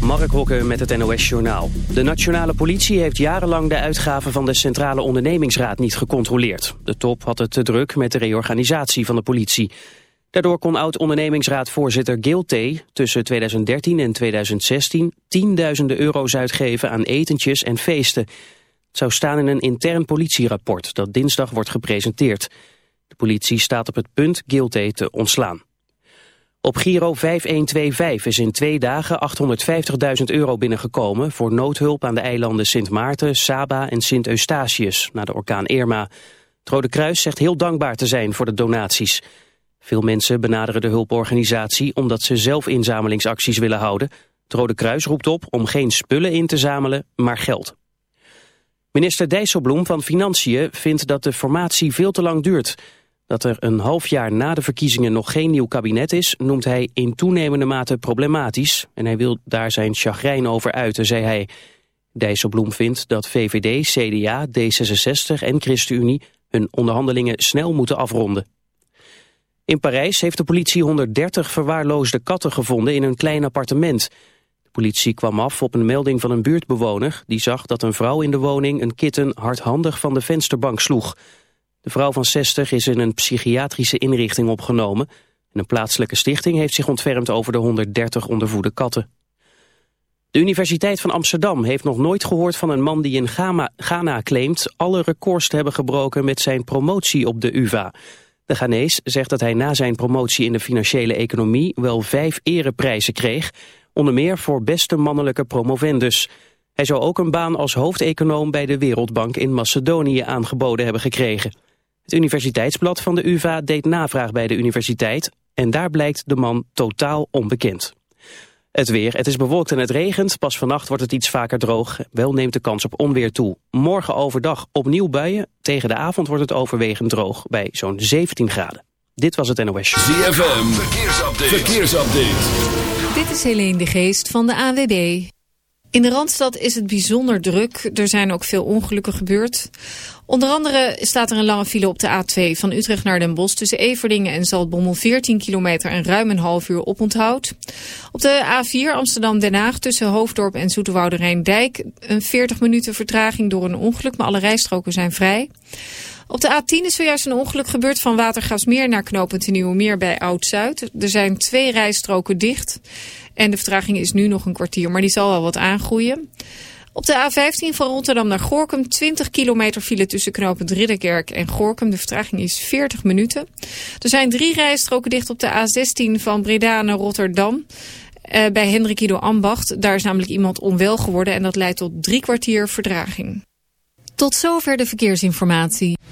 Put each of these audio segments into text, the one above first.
Mark Hokke met het NOS Journaal. De nationale politie heeft jarenlang de uitgaven van de Centrale Ondernemingsraad niet gecontroleerd. De top had het te druk met de reorganisatie van de politie. Daardoor kon oud-ondernemingsraadvoorzitter Gil T. tussen 2013 en 2016 tienduizenden euro's uitgeven aan etentjes en feesten. Het zou staan in een intern politierapport dat dinsdag wordt gepresenteerd. De politie staat op het punt Gil T. te ontslaan. Op Giro 5125 is in twee dagen 850.000 euro binnengekomen... voor noodhulp aan de eilanden Sint Maarten, Saba en Sint Eustatius... na de orkaan Irma. Het Rode Kruis zegt heel dankbaar te zijn voor de donaties. Veel mensen benaderen de hulporganisatie... omdat ze zelf inzamelingsacties willen houden. Het Rode Kruis roept op om geen spullen in te zamelen, maar geld. Minister Dijsselbloem van Financiën vindt dat de formatie veel te lang duurt... Dat er een half jaar na de verkiezingen nog geen nieuw kabinet is, noemt hij in toenemende mate problematisch. En hij wil daar zijn chagrijn over uiten, zei hij. Dijsselbloem vindt dat VVD, CDA, D66 en ChristenUnie hun onderhandelingen snel moeten afronden. In Parijs heeft de politie 130 verwaarloosde katten gevonden in een klein appartement. De politie kwam af op een melding van een buurtbewoner... die zag dat een vrouw in de woning een kitten hardhandig van de vensterbank sloeg... De vrouw van 60 is in een psychiatrische inrichting opgenomen. En een plaatselijke stichting heeft zich ontfermd over de 130 ondervoede katten. De Universiteit van Amsterdam heeft nog nooit gehoord van een man die in Ghana claimt alle records te hebben gebroken met zijn promotie op de UvA. De Ghanese zegt dat hij na zijn promotie in de financiële economie wel vijf ereprijzen kreeg, onder meer voor beste mannelijke promovendus. Hij zou ook een baan als hoofdeconoom bij de Wereldbank in Macedonië aangeboden hebben gekregen. Het universiteitsblad van de UvA deed navraag bij de universiteit en daar blijkt de man totaal onbekend. Het weer, het is bewolkt en het regent. Pas vannacht wordt het iets vaker droog. Wel neemt de kans op onweer toe. Morgen overdag opnieuw buien. Tegen de avond wordt het overwegend droog bij zo'n 17 graden. Dit was het NOS. ZFM, verkeersupdate. verkeersupdate. Dit is Helene de Geest van de AWB. In de Randstad is het bijzonder druk. Er zijn ook veel ongelukken gebeurd. Onder andere staat er een lange file op de A2 van Utrecht naar Den Bosch... tussen Everdingen en Zaltbommel 14 kilometer en ruim een half uur oponthoud. Op de A4 Amsterdam-Den Haag tussen Hoofddorp en Zoeterwoude Rijndijk... een 40 minuten vertraging door een ongeluk, maar alle rijstroken zijn vrij. Op de A10 is zojuist een ongeluk gebeurd van Watergasmeer naar knooppunt Nieuwemeer bij Oud-Zuid. Er zijn twee rijstroken dicht en de vertraging is nu nog een kwartier, maar die zal wel wat aangroeien. Op de A15 van Rotterdam naar Gorkum 20 kilometer file tussen knooppunt Ridderkerk en Gorkum. De vertraging is 40 minuten. Er zijn drie rijstroken dicht op de A16 van Breda naar Rotterdam. Uh, bij Hendrik Ido Ambacht. Daar is namelijk iemand onwel geworden en dat leidt tot drie kwartier verdraging. Tot zover de verkeersinformatie.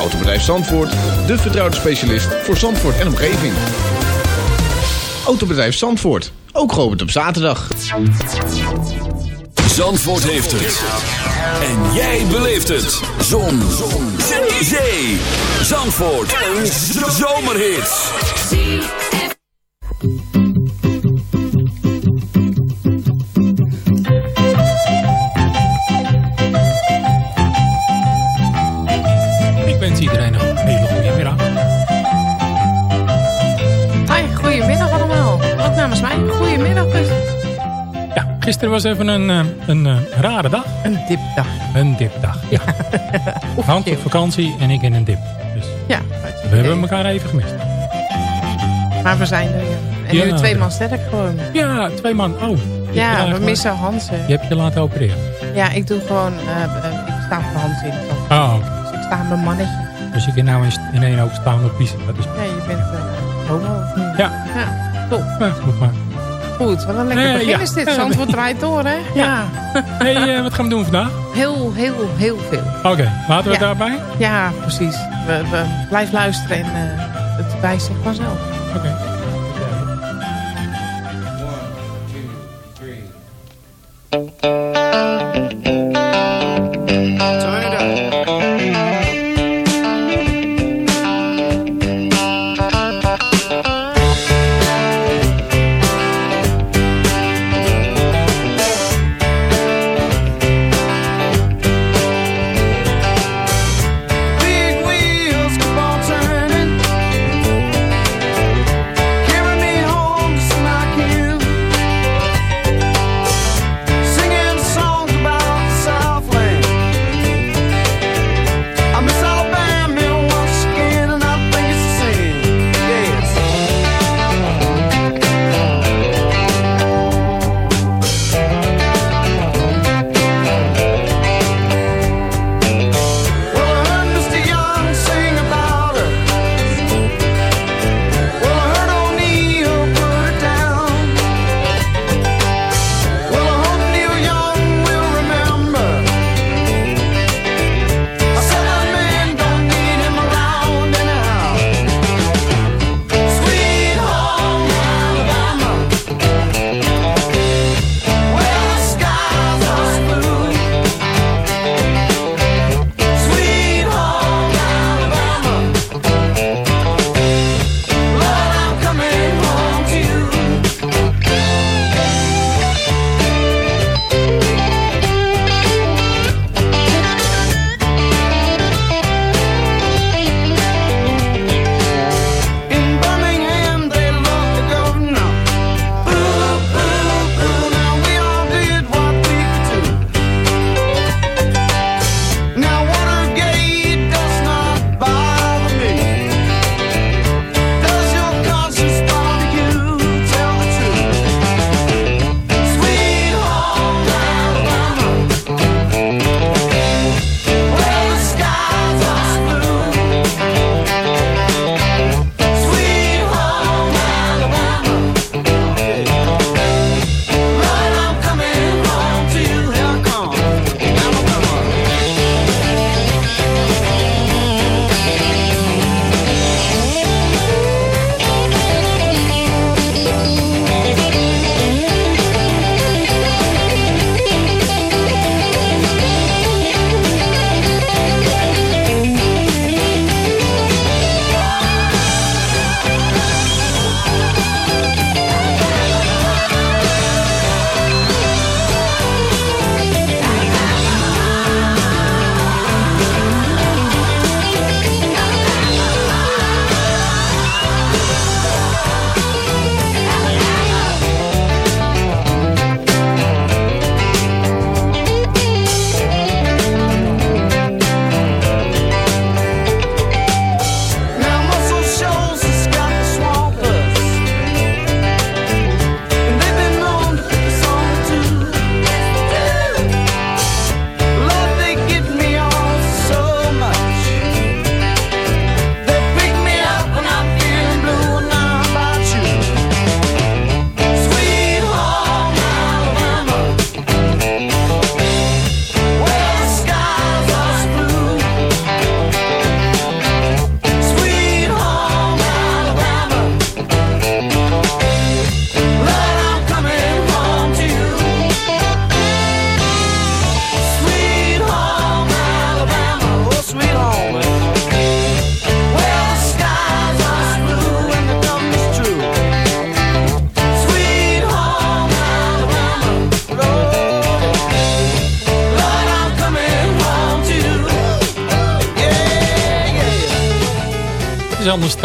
Autobedrijf Zandvoort, de vertrouwde specialist voor Zandvoort en omgeving. Autobedrijf Zandvoort, ook geopend op zaterdag. Zandvoort heeft het. En jij beleeft het. Zon. Zon. Zee. Zandvoort. Een zomerhit. Gisteren was even een, eh, een, een rare dag. Een dipdag. Een dipdag, ja. Hans op vakantie en ik in een dip. Dus Ja, we hebben elkaar even gemist. maar we zijn er. Ja. En Ja. nu twee man sterk gewoon. Ja, twee man. Oh. Ja, we eh, missen Hans. hè. Je hebt je laten opereren. Ja, ik doe gewoon... eh, eh, ik sta voor Hans in. Oh. Dus ik sta mijn mannetje. Dus je kunt nou in, één oog staan op piezen. Dat is Ja, je bent eh, homo of niet? Ja. Ja, top. ja, goed maar. Goed, wat een lekker Nee, begin ja. is dit. Zandvoort draait door, hè? Ja. hey, eh, wat gaan we doen vandaag? Heel, heel, heel veel. Oké, laten we het daarbij? Ja, precies. We, we blijf luisteren en eh, het wijst zich vanzelf. Oké.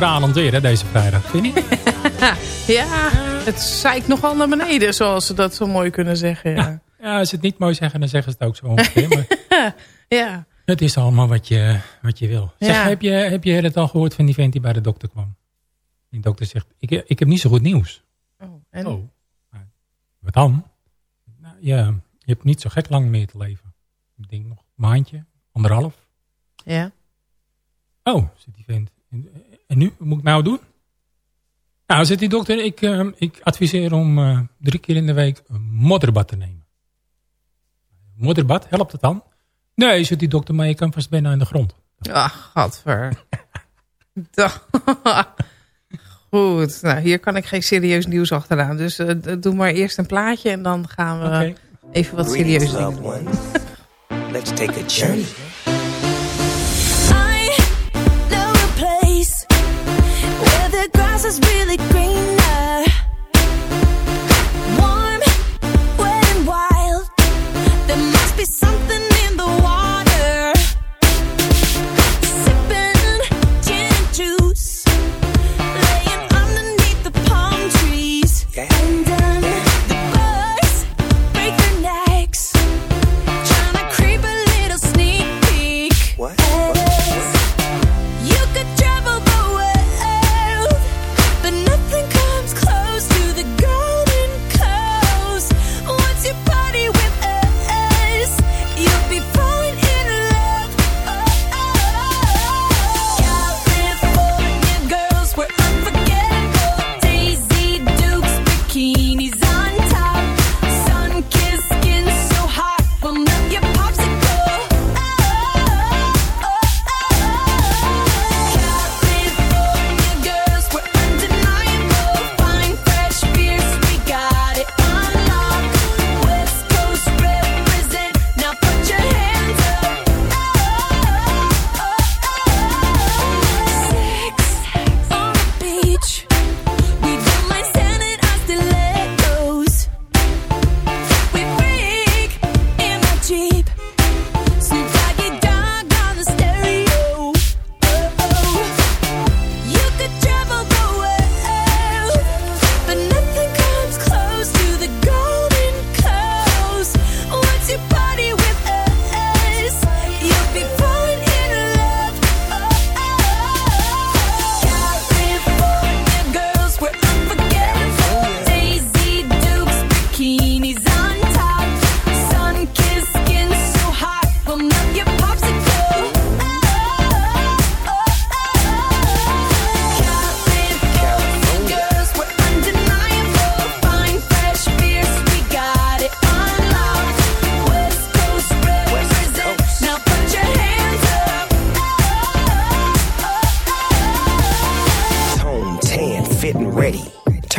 Stralend weer hè, deze vrijdag, vind je ja, het zeikt nogal naar beneden, zoals ze dat zo mooi kunnen zeggen. Ja, ja als ze het niet mooi zeggen, dan zeggen ze het ook zo ongeveer. Maar ja. Het is allemaal wat je, wat je wil. Zeg, Ja. heb, je, heb je het al gehoord van die vent die bij de dokter kwam? Die dokter zegt, ik, ik heb niet zo goed nieuws. Oh, en? Oh, wat dan? Nou, ja, je hebt niet zo gek lang meer te leven. Ik denk nog een maandje, anderhalf. Ja. Oh, zit die vent. En, nu? Wat moet ik nou doen? Nou, zegt die dokter, ik, eh, ik adviseer om eh, drie keer in de week een modderbad te nemen. Modderbad, helpt het dan? Nee, zegt die dokter, maar je kan vast bijna aan de grond. Ach, gadver. Dag. Goed, nou hier kan ik geen serieus nieuws achteraan. Dus eh, doe maar eerst een plaatje en dan gaan we even wat serieus dingen doen. Let's take a journey. Something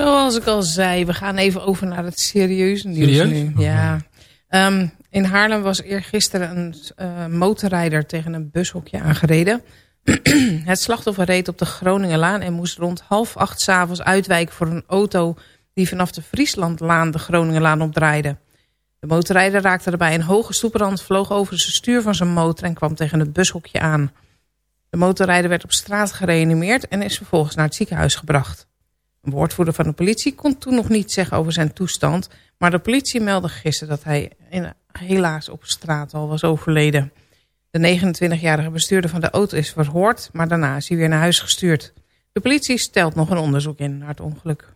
Zoals ik al zei, we gaan even over naar het serieuze nieuws Serieus? nu. Ja. Ehm, in Haarlem was eergisteren een eh, motorrijder tegen een bushokje aangereden. het slachtoffer reed op de Groningenlaan en moest rond half acht s'avonds uitwijken voor een auto die vanaf de Frieslandlaan de Groningenlaan opdraaide. De motorrijder raakte erbij een hoge stoeprand, vloog over zijn stuur van zijn motor en kwam tegen het bushokje aan. De motorrijder werd op straat gereanimeerd en is vervolgens naar het ziekenhuis gebracht. Een woordvoerder van de politie kon toen nog niet zeggen over zijn toestand... maar de politie meldde gisteren dat hij helaas op straat al was overleden. De 29-jarige bestuurder van de auto is verhoord, maar daarna is hij weer naar huis gestuurd. De politie stelt nog een onderzoek in naar het ongeluk.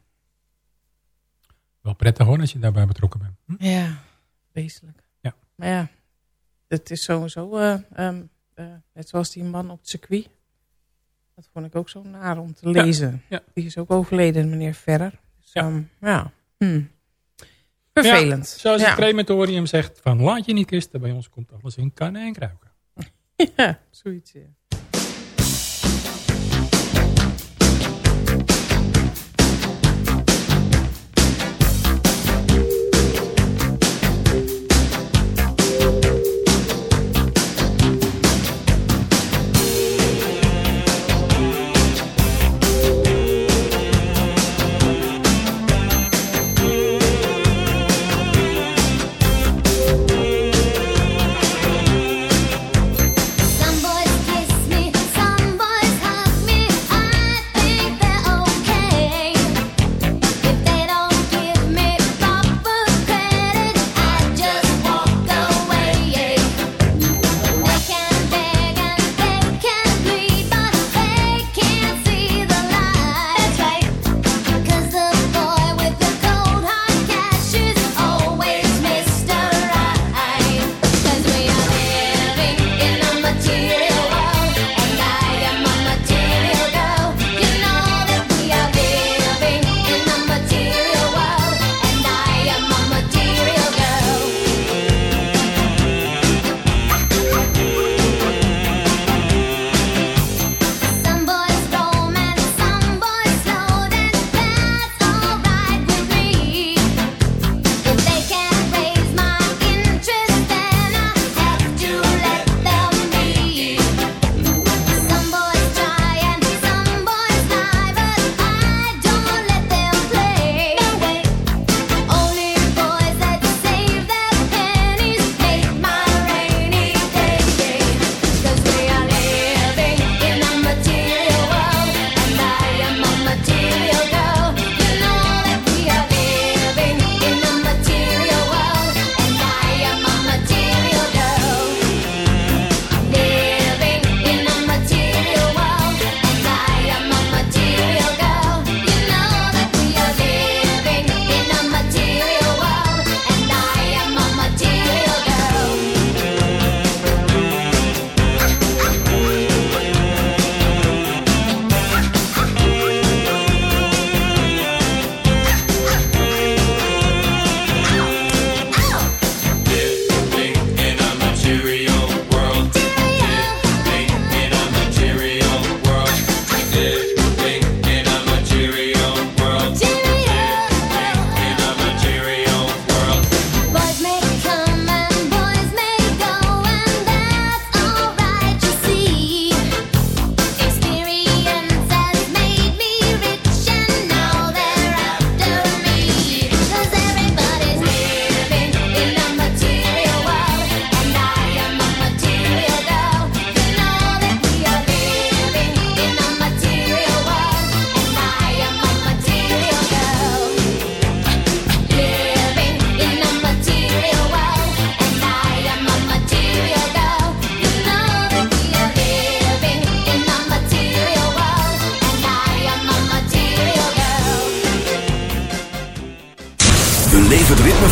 Wel prettig hoor, als je daarbij betrokken bent. Hm? Ja, wezenlijk. Ja. Maar ja, het is sowieso eh, ehm, eh, net zoals die man op het circuit. Dat vond ik ook zo naar om te lezen. ja. Die is ook overleden, meneer Verrer. Dus, Ja. ja. ja. Hm. Vervelend. Ja, zoals ja. het crematorium zegt, van laat je niet kisten. Bij ons komt alles in kannen en kruiken. Ja, zoiets. Ja.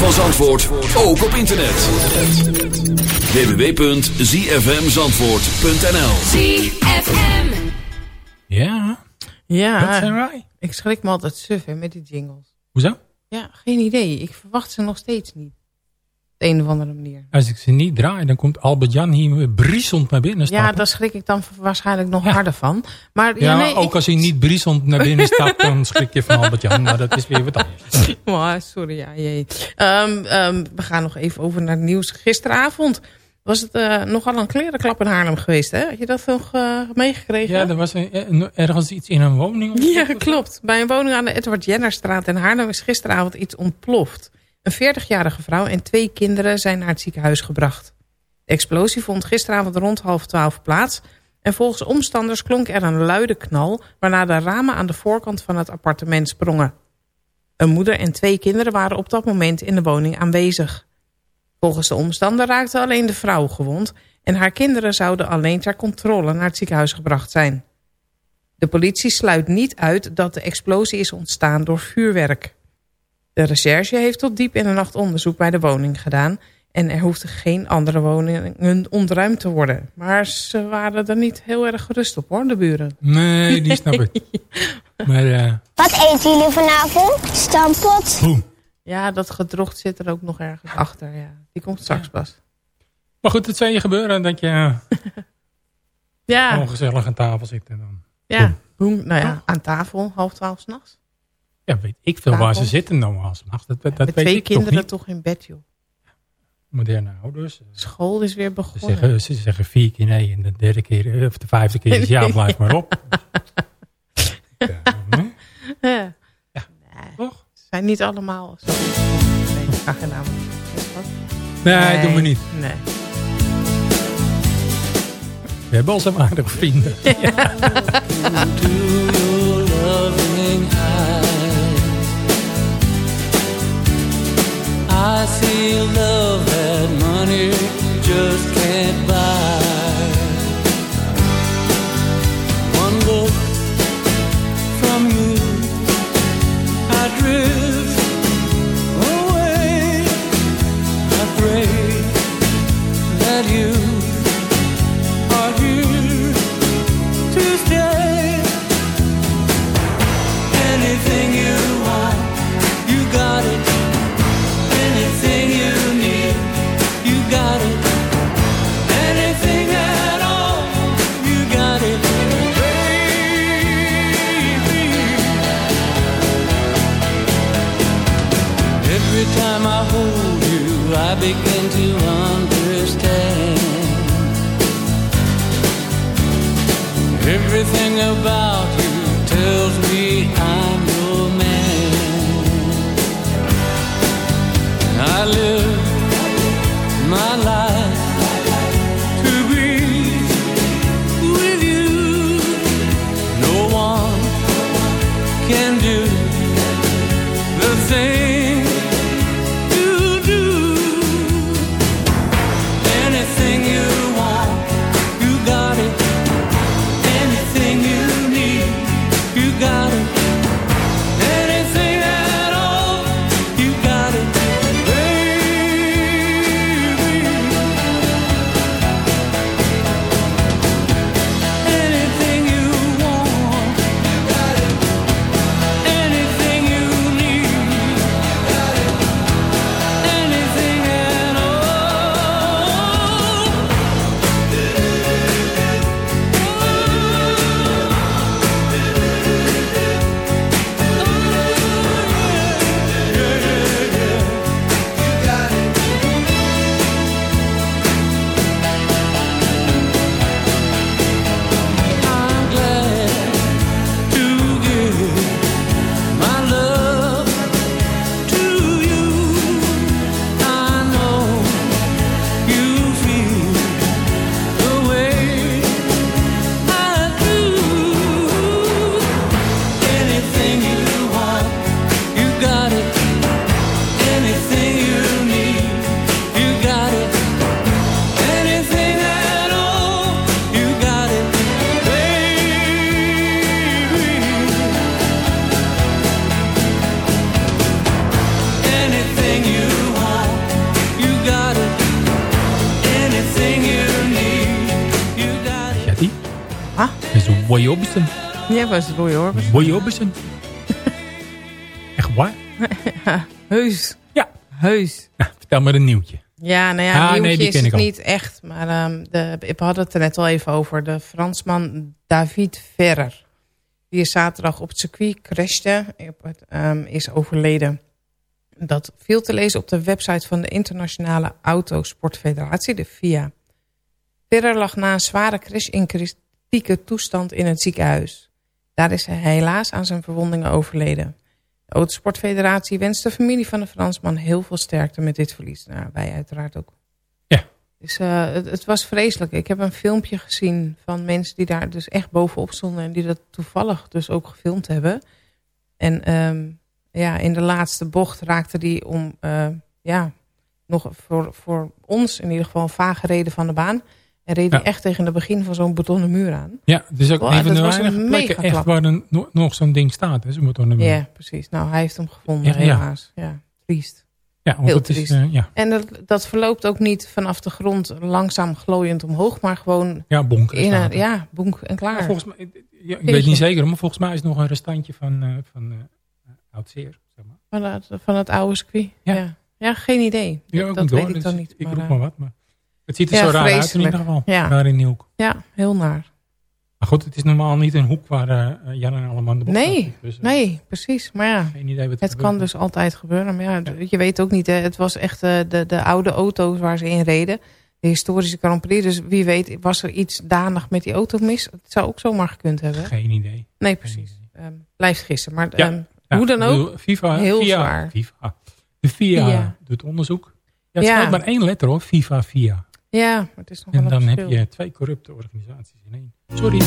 Van Zandvoort, ook op internet. www.zfmzandvoort.nl ZFM. Ja, dat Ja, zijn wij. ik schrik me altijd suf hè, met die jingles. Hoezo? Ja, geen idee. Ik verwacht ze nog steeds niet. De een of andere manier. Als ik ze niet draai, dan komt Albert-Jan hier briesend naar binnen stappen. Ja, daar schrik ik dan waarschijnlijk nog Ja. harder van. Maar Ja, ja, nee, ook ik- als hij niet briesend naar binnen stapt, dan schrik je van Albert-Jan. Maar dat is weer wat anders. Oh, sorry, ja, jee. Ehm, ehm, we gaan nog even over naar het nieuws. Gisteravond was het eh, nogal een klerenklap in Haarlem geweest, hè? Had je dat nog eh, meegekregen? Ja, er was een- eh, ergens iets in een woning. Ja, klopt. Bij een woning aan de Edward Jennerstraat in Haarlem is gisteravond iets ontploft. Een 40-jarige vrouw en twee kinderen zijn naar het ziekenhuis gebracht. De explosie vond gisteravond rond half twaalf plaats... en volgens omstanders klonk er een luide knal... waarna de ramen aan de voorkant van het appartement sprongen. Een moeder en twee kinderen waren op dat moment in de woning aanwezig. Volgens de omstander raakte alleen de vrouw gewond... En haar kinderen zouden alleen ter controle naar het ziekenhuis gebracht zijn. De politie sluit niet uit dat de explosie is ontstaan door vuurwerk. De recherche heeft tot diep in de nacht onderzoek bij de woning gedaan... en er hoefden geen andere woningen ontruimd te worden. Maar ze waren er niet heel erg gerust op hoor, de buren. Nee, die snap ik. Maar eh, Wat eten jullie vanavond? Stampot. boem. Ja, dat gedrocht zit er ook nog ergens achter. Ja. Die komt straks pas. Maar goed, het zou je gebeuren dat je Ja, ongezellig aan tafel zit. En dan, ja. Boem. Nou ja, aan tafel, half twaalf s'nachts. Ja, weet ik veel waar ze zitten normaal. Dat, dat, dat Met weet twee ik toch kinderen niet. toch in bed, joh. Moderne ouders. eh, School is weer Ze begonnen. zeggen, ze zeggen vier keer nee en de derde keer, eh, of de vijfde keer is ja, blijf maar op. Ja, hm, Ja. toch? Ze zijn niet allemaal zo. Nee, ik ga geen naam. Wat? Nee, doen we niet. Nee. We hebben al zo'n aardige vrienden. I see love that money just can't buy. Roy Orbison. Ja, was het Roy hoor. Roy Orbison. Echt waar? Heus. Ja. Heus. Nou, vertel maar een nieuwtje. Ja, nou ja, Ah, nieuwtje nee, die is ken het niet echt. Maar ehm, de, we hadden het er net al even over. De Fransman David Ferrer. Die is zaterdag op het circuit crashte. Ehm, is overleden. Dat viel te lezen op de website van de Internationale Autosportfederatie, de FIA. Ferrer lag na een zware crash in kritieke toestand in het ziekenhuis. Daar is hij helaas aan zijn verwondingen overleden. De Autosportfederatie wenst de familie van de Fransman heel veel sterkte met dit verlies. Nou, wij uiteraard ook. Ja. Dus, eh, het, het was vreselijk. Ik heb een filmpje gezien van mensen die daar dus echt bovenop stonden... en die dat toevallig dus ook gefilmd hebben. En ehm, ja, in de laatste bocht raakte die om... eh, ja, nog voor, voor ons in ieder geval een vage reden van de baan. En reed hij Ja. echt tegen het begin van zo'n betonnen muur aan. Ja, het is ook Wow, een van dat de weinige plekken echt waar een, nog, zo'n ding staat. Hè, zo'n betonnen muur. Ja, precies. Nou, hij heeft hem gevonden, Ja, helaas. Ja, triest. Ja, want Heel het is, triest. eh, ja. En dat, dat verloopt ook niet vanaf de grond langzaam glooiend omhoog, maar gewoon Ja, in staat een, er. ja, bonk en klaar. Maar volgens mij, ja, ik weet niet zeker, maar volgens mij is het nog een restantje van, eh van eh oud zeer. Zeg maar. Van het, van het oude circuit. Ja. Ja. ja. geen idee. Ja, ook dat door, weet ik dus dan niet. Ik maar, roep eh, maar wat, maar het ziet er ja, zo raar uit in ieder geval. Ja. Daar in Nieuwk. Ja, heel naar. Maar goed, het is normaal niet een hoek waar eh, Jan en allemaal de bocht Nee, dus, eh, nee, precies. Maar ja, Geen idee wat het kan dus altijd gebeuren. Maar ja, je weet ook niet. Hè. Het was echt eh, de, de oude auto's waar ze in reden. De historische Grand Prix. Dus wie weet was er iets danig met die auto mis. Het zou ook zomaar gekund hebben. Geen idee. Nee, precies. Ehm, blijft gissen. Maar Ja. ehm, hoe dan ook, FIFA, heel zwaar. FIFA. De FIA, doet onderzoek. Ja, het scheelt maar één letter hoor, FIFA, FIA. Ja, maar het is nog En dan heb je twee corrupte organisaties in één. Sorry.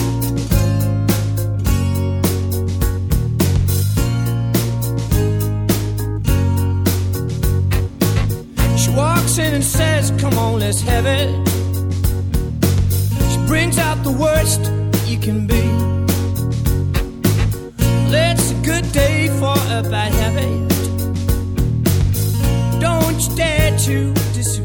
She walks in and says, Come on, let's have it. She brings out the worst you can be. It's a good day for a bad habit. Don't you dare to disagree.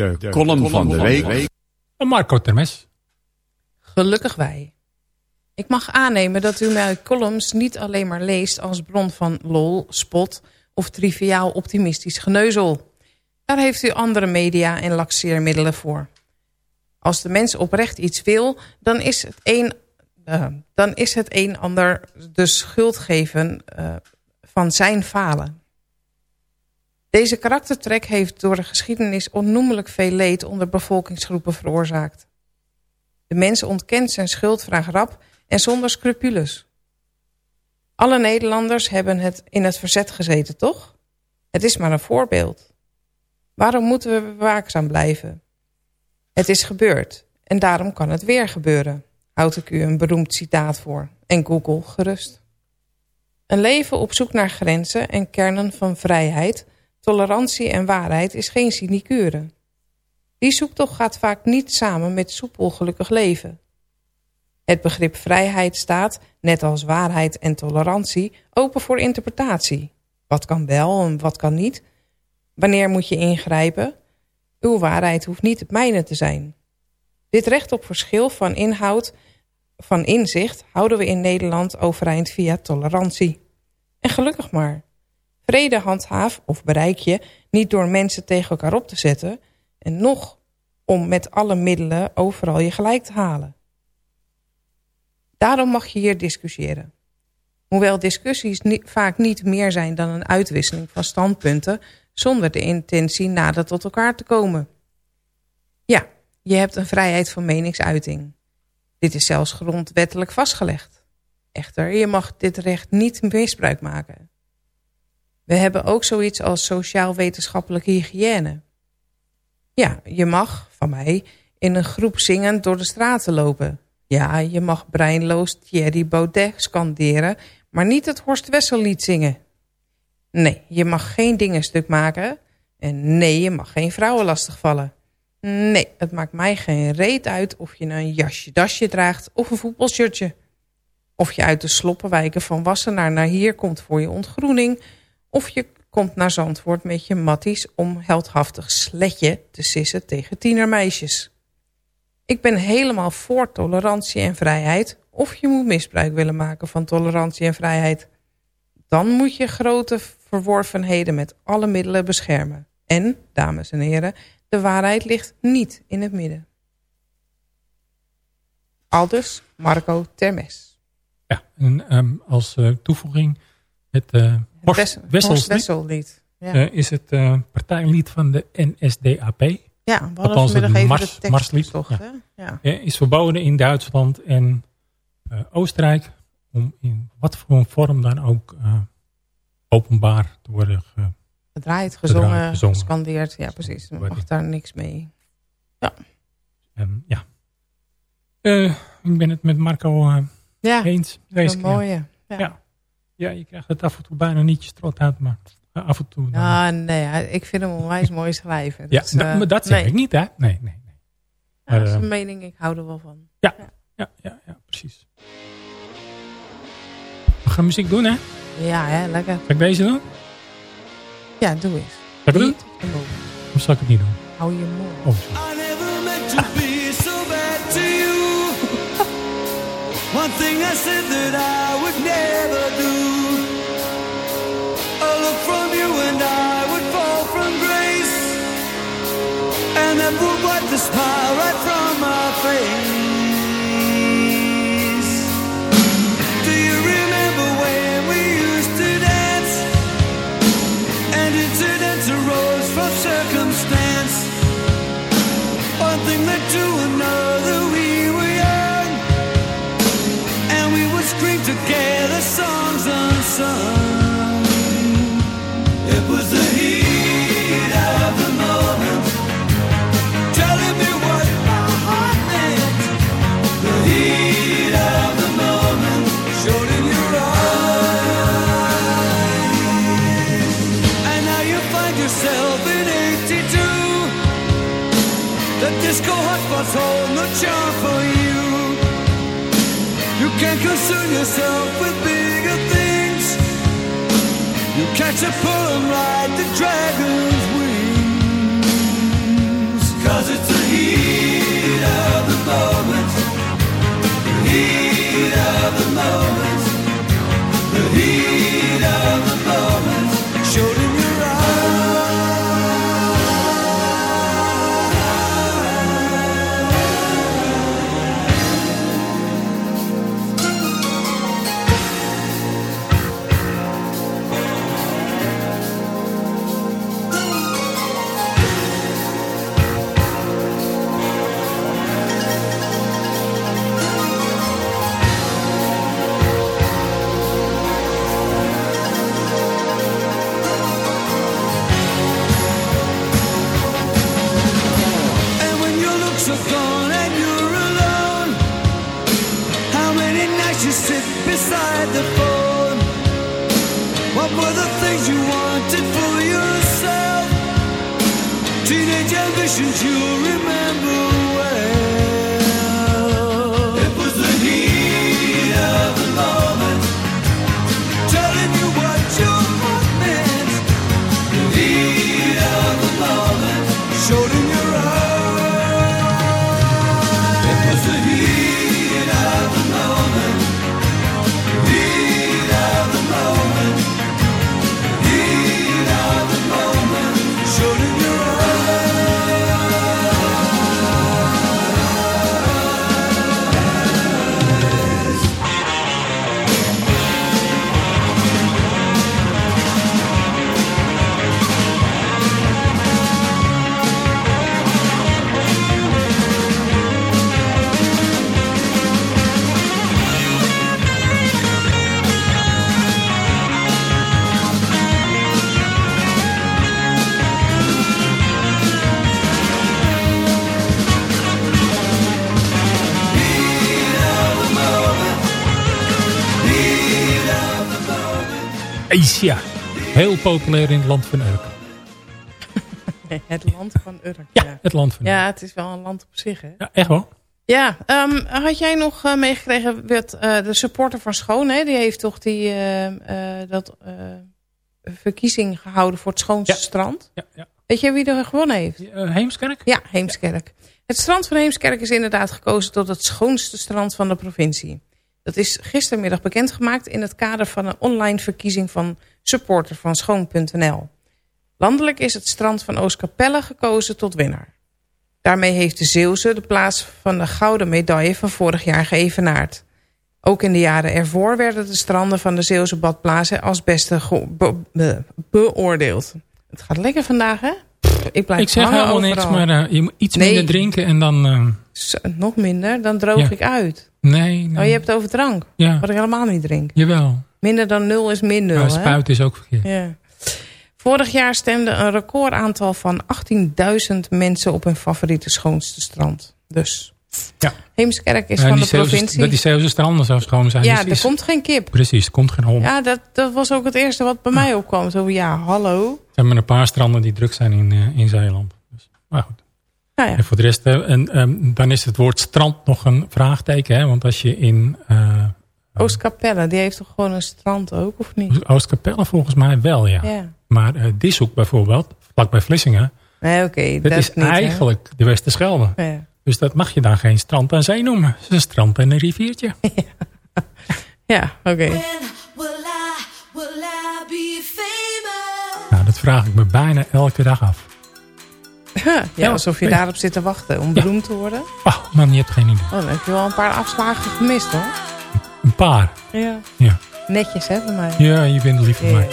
De, column van de week. Van Marco Termes. Gelukkig wij. Ik mag aannemen dat u mijn columns niet alleen maar leest als bron van lol, spot of triviaal optimistisch geneuzel. Daar heeft u andere media en laxeermiddelen voor. Als de mens oprecht iets wil, dan is het een, eh, dan is het een ander de schuld geven eh, van zijn falen. Deze karaktertrek heeft door de geschiedenis onnoemelijk veel leed onder bevolkingsgroepen veroorzaakt. De mens ontkent zijn schuldvraag rap en zonder scrupules. Alle Nederlanders hebben het in het verzet gezeten, toch? Het is maar een voorbeeld. Waarom moeten we waakzaam blijven? Het is gebeurd en daarom kan het weer gebeuren. Houd ik u een beroemd citaat voor. En Google gerust. Een leven op zoek naar grenzen en kernen van vrijheid, tolerantie en waarheid is geen sinecure. Die zoektocht gaat vaak niet samen met soepel gelukkig leven. Het begrip vrijheid staat, net als waarheid en tolerantie, open voor interpretatie. Wat kan wel en wat kan niet? Wanneer moet je ingrijpen? Uw waarheid hoeft niet het mijne te zijn. Dit recht op verschil van inhoud, van inzicht, houden we in Nederland overeind via tolerantie. En gelukkig maar. Vrede handhaaf of bereik je niet door mensen tegen elkaar op te zetten... en nog om met alle middelen overal je gelijk te halen. Daarom mag je hier discussiëren. Hoewel discussies vaak niet meer zijn dan een uitwisseling van standpunten... zonder de intentie nader tot elkaar te komen. Ja, je hebt een vrijheid van meningsuiting. Dit is zelfs grondwettelijk vastgelegd. Echter, je mag dit recht niet misbruik maken. We hebben ook zoiets als sociaal-wetenschappelijke hygiëne. Ja, je mag, van mij, in een groep zingend door de straten lopen. Ja, je mag breinloos Thierry Baudet scanderen, maar niet het Horst Wessel lied zingen. Nee, je mag geen dingen stuk maken. En nee, je mag geen vrouwen lastigvallen. Nee, het maakt mij geen reet uit of je een jasje dasje draagt of een voetbalshirtje. Of je uit de sloppenwijken van Wassenaar naar hier komt voor je ontgroening... of je komt naar Zandvoort met je matties om heldhaftig sletje te sissen tegen tienermeisjes. Ik ben helemaal voor tolerantie en vrijheid... of je moet misbruik willen maken van tolerantie en vrijheid. Dan moet je grote verworvenheden met alle middelen beschermen. En, dames en heren, de waarheid ligt niet in het midden. Aldus Marco Termes. Ja, en ehm, als eh, toevoeging het eh Horst Wessellied. Ja. eh, is het eh, partijlied van de NSDAP. Ja, we hadden Althans, vanmiddag het even Mars, de tekst Marslied. opgezocht, Ja. Ja. Eh, is verboden in Duitsland en eh, Oostenrijk. Om in wat voor een vorm dan ook eh, openbaar te worden ge- Gedraaid, gezongen, Gedraaid, gezongen. gescandeerd. Ja, precies. Je mag daar niks mee. En, ja. Eh, ik ben het met Marco eh, Ja, eens. Deze een mooie. Ja. Ja. Ja, je krijgt het af en toe bijna niet je strot uit, maar eh, af en toe. dan- Ah, nee, ik vind hem onwijs mooi schrijven. ja, Dus, nou, eh, maar dat zeg nee. ik niet, hè? Nee, nee, nee. Ja, dat is eh, een mening, ik hou er wel van. ja, ja, ja, ja, precies. We gaan muziek doen, hè? Ja, hè, lekker. Zal ik deze doen? Ja, doe eens. Zal ik het doen? Of zal ik het niet doen? Hou je mond. Oh, I never meant to be so bad to you. One thing I said that I would never do. That would wipe the smile right from my face. Do you remember when we used to dance? And incidents arose from circumstance. One thing led to another, we were young. And we would scream together songs unsung. Concern yourself with bigger things. You catch a pull and ride the dragon's wings. Cause it's the heat of the moment. The heat of the moment. Asia. Heel populair in het land van Urk. Het land van Urk. Ja, Het land van Urk. ja, het is wel een land op zich, hè? Ja, echt wel. Ja, ehm, had jij nog eh, meegekregen wat eh, de supporter van Schoon, hè? die heeft toch die eh, dat verkiezing gehouden voor het schoonste strand? Ja, ja. Weet je wie er gewonnen heeft? Heemskerk? Ja, Heemskerk. Het strand van Heemskerk is inderdaad gekozen tot het schoonste strand van de provincie. Dat is gistermiddag bekendgemaakt in het kader van een online verkiezing van supporter van schoon.nl. Landelijk is het strand van Oostkapelle gekozen tot winnaar. Daarmee heeft de Zeeuwse de plaats van de gouden medaille van vorig jaar geëvenaard. Ook in de jaren ervoor werden de stranden van de Zeeuwse badplaatsen als beste ge- be- be- beoordeeld. Het gaat lekker vandaag, hè? Ik blijf Ik zeg helemaal niks, maar eh, je moet iets Nee. minder drinken en dan... eh, Nog minder, dan droog Ja. ik uit. nee, nee. Oh, je hebt het over drank. Ja. Wat ik helemaal niet drink. Jawel. Minder dan nul is min nul, Maar spuiten is ook verkeerd. Ja. Vorig jaar stemde een recordaantal van 18.000 mensen op hun favoriete schoonste strand. Dus. Ja. Heemskerk is Ja, van de Zeeuwse- provincie. Dat die Zeeuwse stranden zo schoon zijn. ja, is- er is- komt geen kip. Precies, er komt geen hond. Ja, dat, dat was ook het eerste wat bij mij opkwam. Zo, ja, hallo. Er zijn maar een paar stranden die druk zijn in, eh, in Zeeland. Dus, maar goed. Nou ja. En voor de rest, eh, en, ehm, dan is het woord strand nog een vraagteken. Hè? Want als je in eh Oostkapelle, die heeft toch gewoon een strand ook, of niet? Oostkapelle volgens mij wel, ja. Ja. Maar eh Dishoek bijvoorbeeld, vlakbij Vlissingen, Nee, oké, dat, dat is niet, hè? eigenlijk de Westerschelde. Ja. Dus dat mag je dan geen strand en zee noemen. Het is een strand en een riviertje. Ja, oké. Will I, will I be famous? Nou, dat vraag ik me bijna elke dag af. Ja, alsof je daarop zit te wachten om beroemd te worden. Oh, man, je hebt geen idee. Oh, dan heb je wel een paar afslagen gemist, hoor. Een paar. Ja. Ja, Netjes, hè, bij mij. ja je bent lief voor mij.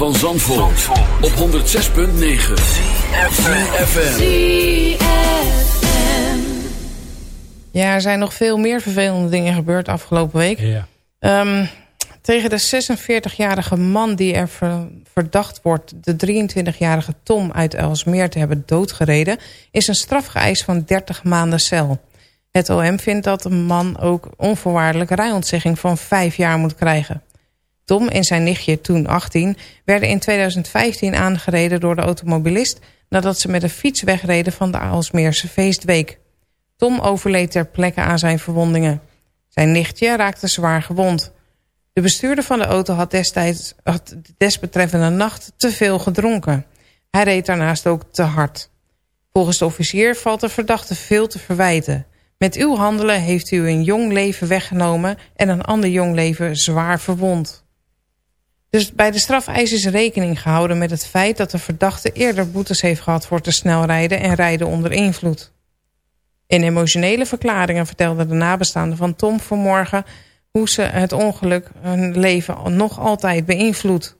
Van Zandvoort, op 106.9 FM. Ja, er zijn nog veel meer vervelende dingen gebeurd afgelopen week. Ja. Ehm, tegen de 46-jarige man die er ver- verdacht wordt... de 23-jarige Tom uit Elsmeer te hebben doodgereden... is een straf geëist van 30 maanden cel. Het OM vindt dat de man ook onvoorwaardelijk rijontzegging van 5 jaar moet krijgen. Tom en zijn nichtje, toen 18, werden in 2015 aangereden door de automobilist... nadat ze met een fiets wegreden van de Aalsmeerse feestweek. Tom overleed ter plekke aan zijn verwondingen. Zijn nichtje raakte zwaar gewond. De bestuurder van de auto had destijds had de desbetreffende nacht te veel gedronken. Hij reed daarnaast ook te hard. Volgens de officier valt de verdachte veel te verwijten. Met uw handelen heeft u een jong leven weggenomen... en een ander jong leven zwaar verwond. Dus bij de strafeis is rekening gehouden met het feit... dat de verdachte eerder boetes heeft gehad voor te snel rijden... en rijden onder invloed. In emotionele verklaringen vertelde de nabestaande van Tom vanmorgen... hoe ze het ongeluk hun leven nog altijd beïnvloedt.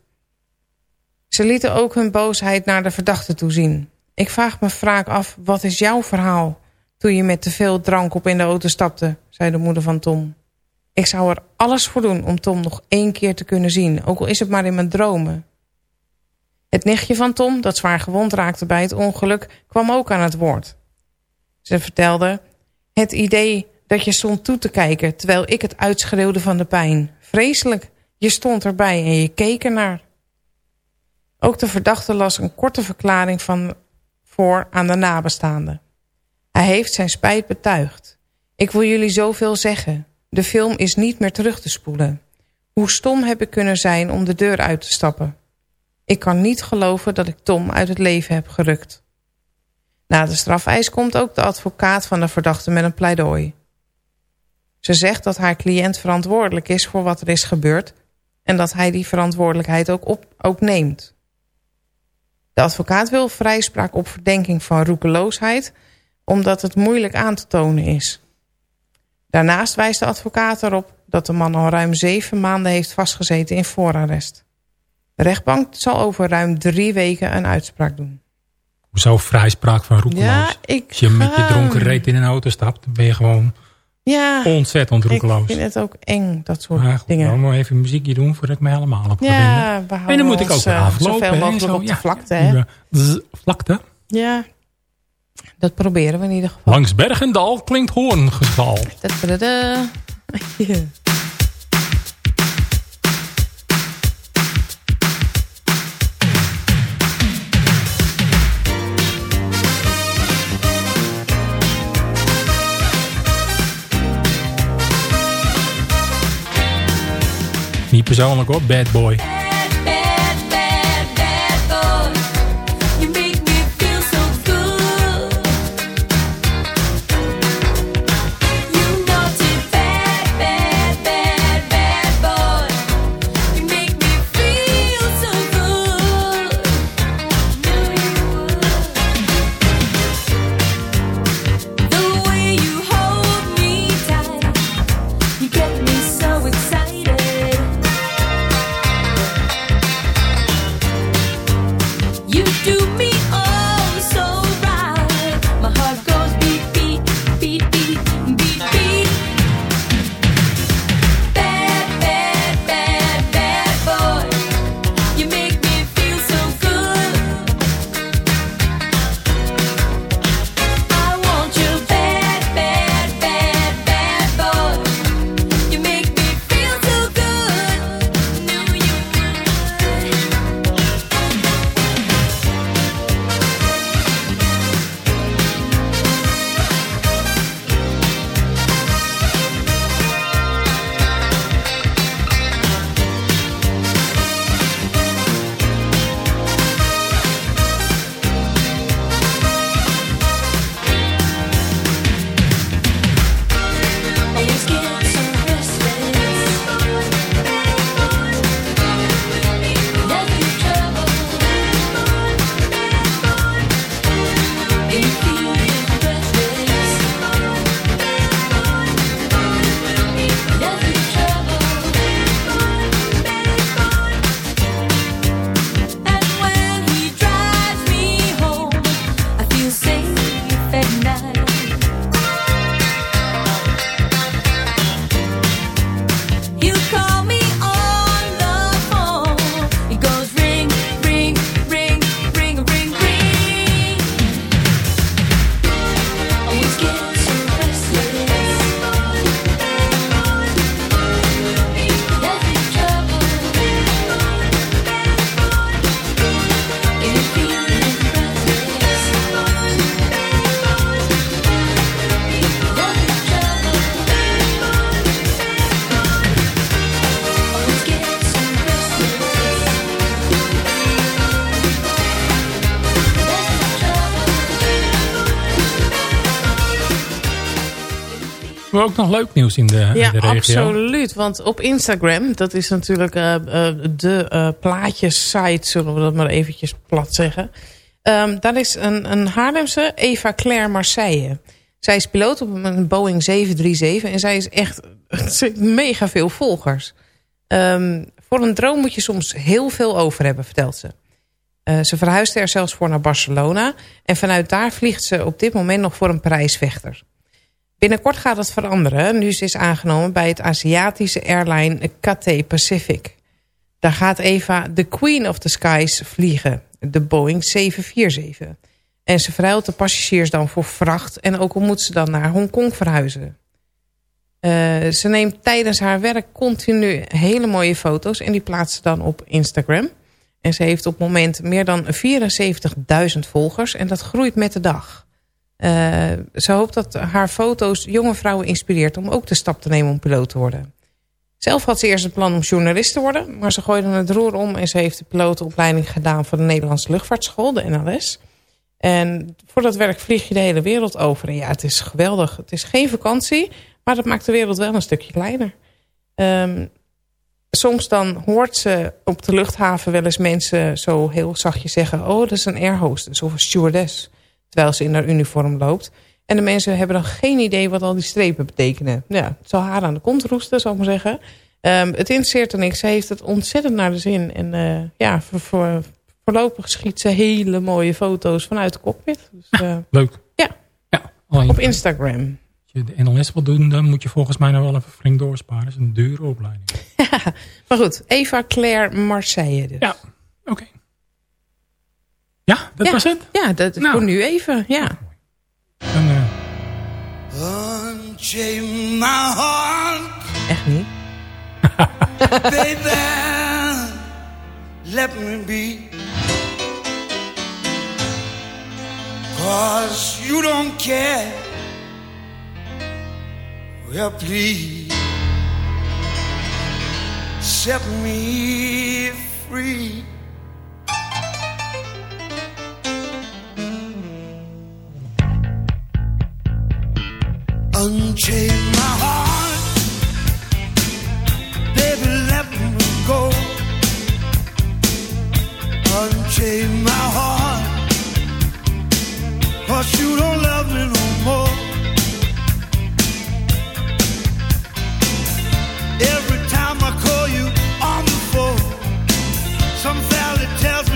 Ze lieten ook hun boosheid naar de verdachte toezien. Ik vraag me vaak af, wat is jouw verhaal... toen je met te veel drank op in de auto stapte, zei de moeder van Tom. Ik zou er alles voor doen om Tom nog één keer te kunnen zien... ook al is het maar in mijn dromen. Het nichtje van Tom, dat zwaar gewond raakte bij het ongeluk... kwam ook aan het woord. Ze vertelde... Het idee dat je stond toe te kijken... terwijl ik het uitschreeuwde van de pijn. Vreselijk. Je stond erbij en je keek ernaar. Ook de verdachte las een korte verklaring van voor aan de nabestaanden. Hij heeft zijn spijt betuigd. Ik wil jullie zoveel zeggen. De film is niet meer terug te spoelen. Hoe stom heb ik kunnen zijn om de deur uit te stappen. Ik kan niet geloven dat ik Tom uit het leven heb gerukt. Na de strafeis komt ook de advocaat van de verdachte met een pleidooi. Ze zegt dat haar cliënt verantwoordelijk is voor wat er is gebeurd... en dat hij die verantwoordelijkheid ook, op, neemt. De advocaat wil vrijspraak op verdenking van roekeloosheid... omdat het moeilijk aan te tonen is. Daarnaast wijst de advocaat erop dat de man al ruim zeven maanden heeft vastgezeten in voorarrest. De rechtbank zal over ruim drie weken een uitspraak doen. Hoezo vrijspraak van roekeloos? Ja, ik Als je met je dronken reet in een auto stapt, dan ben je gewoon Ja, ontzettend ik roekeloos. vind het ook eng, dat soort Maar goed, dingen. dan moet even muziekje doen voordat ik me helemaal op Ja, En dan moet ik ook weer eh, aflopen. zoveel mogelijk zo, op de vlakte? Ja, vlakte. Ja, dat proberen we in ieder geval. Langs berg en dal klinkt hoorngetal. Niet persoonlijk hoor, bad boy. Maar ook nog leuk nieuws in de, in Ja, de regio. absoluut. Want op Instagram, dat is natuurlijk eh, eh, de eh plaatjessite, zullen we dat maar eventjes plat zeggen. Ehm, daar is een, een Haarlemse, Eva Claire Marseille. Zij is piloot op een Boeing 737 en zij is echt mega veel volgers. Ehm, voor een droom moet je soms heel veel over hebben, vertelt ze. Ze verhuisde er zelfs voor naar Barcelona. En vanuit daar vliegt ze op dit moment nog voor een prijsvechter. Binnenkort gaat het veranderen. Nu ze is aangenomen bij het Aziatische airline Cathay Pacific. Daar gaat Eva de Queen of the Skies vliegen. De Boeing 747. En ze verhuilt de passagiers dan voor vracht. En ook al moet ze dan naar Hongkong verhuizen. Eh, ze neemt tijdens haar werk continu hele mooie foto's. En die plaatst ze dan op Instagram. En ze heeft op het moment meer dan 74.000 volgers. En dat groeit met de dag. Eh, ze hoopt dat haar foto's jonge vrouwen inspireert... om ook de stap te nemen om piloot te worden. Zelf had ze eerst het plan om journalist te worden... maar ze gooide het roer om en ze heeft de pilotenopleiding gedaan... voor de Nederlandse Luchtvaartschool, de NLS. En voor dat werk vlieg je de hele wereld over. En ja, het is geweldig. Het is geen vakantie, maar dat maakt de wereld wel een stukje kleiner. Ehm, soms dan hoort ze op de luchthaven wel eens mensen zo heel zachtjes zeggen... oh, dat is een airhostess of een stewardess, terwijl ze in haar uniform loopt. En de mensen hebben dan geen idee wat al die strepen betekenen. Ja, het zal haar aan de kont roesten, zal ik maar zeggen. Ehm, het interesseert er niks. Zij heeft het ontzettend naar de zin. En eh, ja, voor, voor, voorlopig schiet ze hele mooie foto's vanuit de cockpit. Dus, eh, Leuk. Ja. ja op Instagram. Als je de NLS wil doen, dan moet je volgens mij nog wel even flink doorsparen. Dat is een dure opleiding. Maar goed, Eva Claire Marseille dus. Ja, oké. Ja, dat Ja. was het? Ja, dat is Nou. voor nu even. Ja. Dan, eh, Unchain my heart, Echt niet. baby. Let me be. Cause you don't care. Well, please set me free. Unchain my heart, baby, let me go. Unchain my heart, cause you don't love me no more. Every time I call you on the phone, some valley tells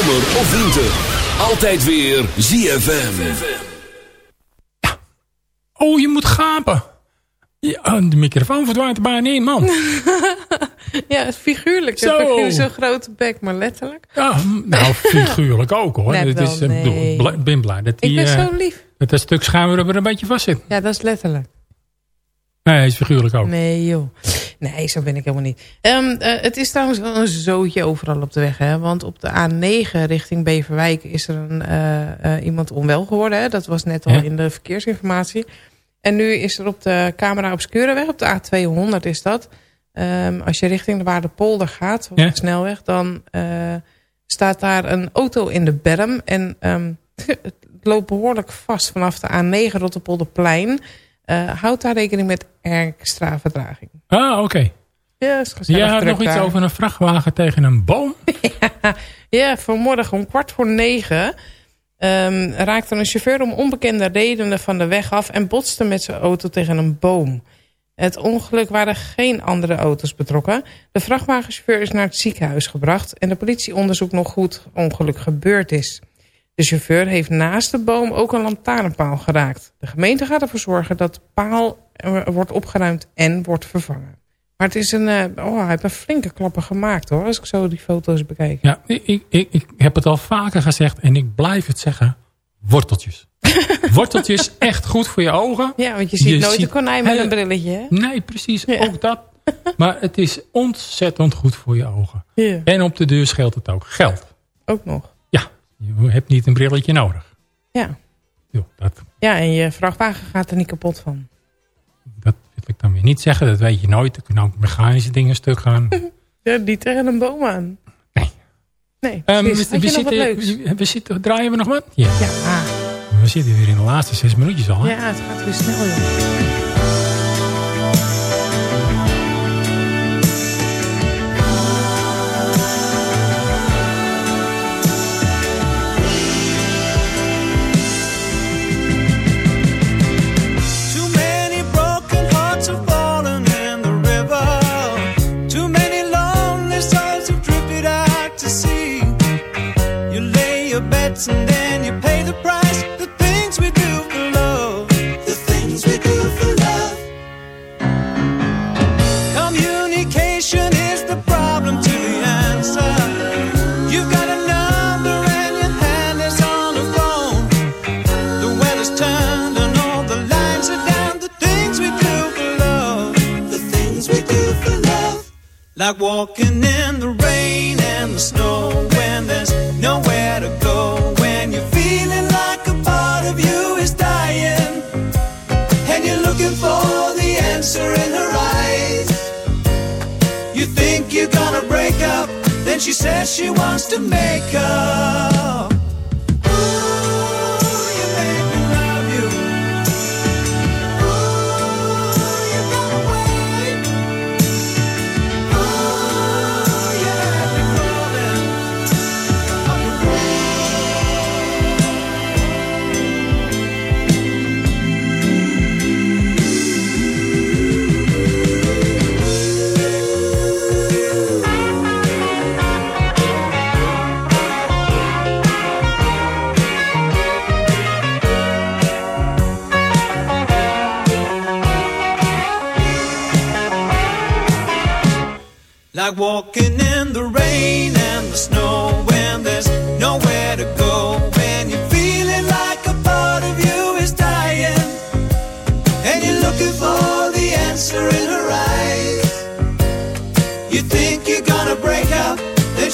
zomer of winter. Altijd weer ZFM. Oh, je moet gapen. Ja, oh, de microfoon verdwijnt er bijna in, man. Ja, figuurlijk. Zo. Zo. Zo'n grote bek, maar letterlijk. Ja, nou, figuurlijk ook hoor. Net wel, is, nee. Ik ben blij dat Ik die, ben eh, zo lief. dat dat stuk schuimrubber een beetje vast zit. Ja, dat is letterlijk. Nee, is figuurlijk ook. Nee, joh. Nee, zo ben ik helemaal niet. Ehm, eh, het is trouwens wel een zootje overal op de weg. Hè? Want op de A9 richting Beverwijk is er een, eh, eh, iemand onwel geworden. Hè? Dat was net al Ja. in de verkeersinformatie. En nu is er op de Camera Obscureweg, op de A200 is dat. Ehm, als je richting de Waardepolder gaat, op Ja. de snelweg... dan staat daar een auto in de berm. En ehm, het loopt behoorlijk vast vanaf de A9 Rotterpolderplein. Eh houd daar rekening met extra vertraging. Ah, oké. Ja, is Jij had nog iets over een vrachtwagen tegen een boom? Ja, vanmorgen om kwart voor negen ehm, raakte een chauffeur om onbekende redenen van de weg af en botste met zijn auto tegen een boom. Het ongeluk waren geen andere auto's betrokken. De vrachtwagenchauffeur is naar het ziekenhuis gebracht en de politie onderzoekt nog hoe het ongeluk gebeurd is. De chauffeur heeft naast de boom ook een lantaarnpaal geraakt. De gemeente gaat ervoor zorgen dat de paal eh, wordt opgeruimd en wordt vervangen. Maar het is een, eh, oh, hij heeft een flinke klappen gemaakt hoor, als ik zo die foto's bekijk. Ja, ik, ik, ik, heb het al vaker gezegd en ik blijf het zeggen. Worteltjes. Worteltjes, echt goed voor je ogen. Ja, want je ziet Je nooit ziet een konijn met hele- een brilletje, hè? Nee, precies. Ook dat. Maar het is ontzettend goed voor je ogen. Ja. En op de deur scheelt het ook. Geld. Ook nog. Je hebt niet een brilletje nodig. Ja. Jo, dat, Ja, en je vrachtwagen gaat er niet kapot van. dat wil ik dan weer niet zeggen. Dat weet je nooit. Er kunnen ook mechanische dingen stuk gaan. Ja, die tegen een boom aan. Nee. Nee, Ehm, we, we zitten, we, we zitten, draaien we nog wat? Ja. Ja, ah. We zitten weer in de laatste zes minuutjes al. Hè? ja, het gaat weer snel, joh. Like walking in the rain and the snow when there's nowhere to go. In her eyes. You think you're gonna break up. Then she says she wants to make up.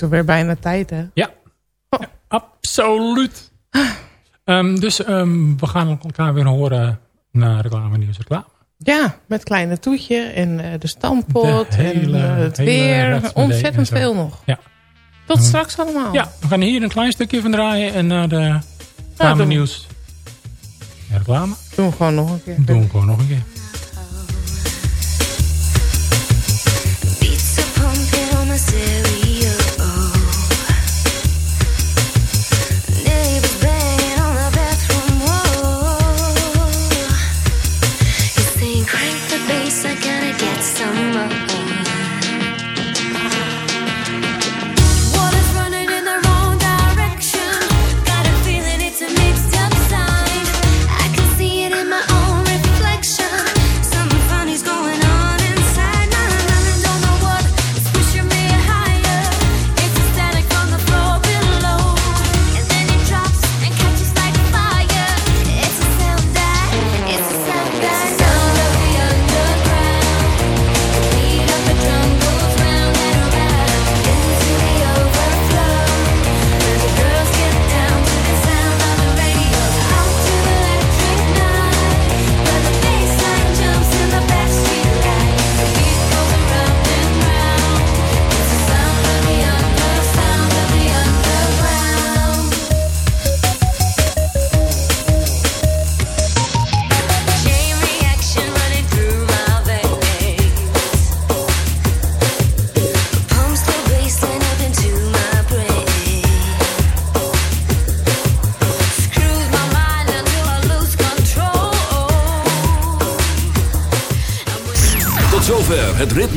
Is alweer bijna tijd, hè? Ja, Ja, absoluut. Ehm, dus ehm, we gaan elkaar weer horen naar reclame, nieuws, reclame. Ja, met kleine toetje en eh, de stampot De hele- en eh, het weer. Ontzettend veel nog. Ja. Tot straks allemaal. Ja, we gaan hier een klein stukje van draaien en naar de doen reclame, nieuws. Ja, reclame. Doen we gewoon nog een keer. Doen we gewoon nog een keer.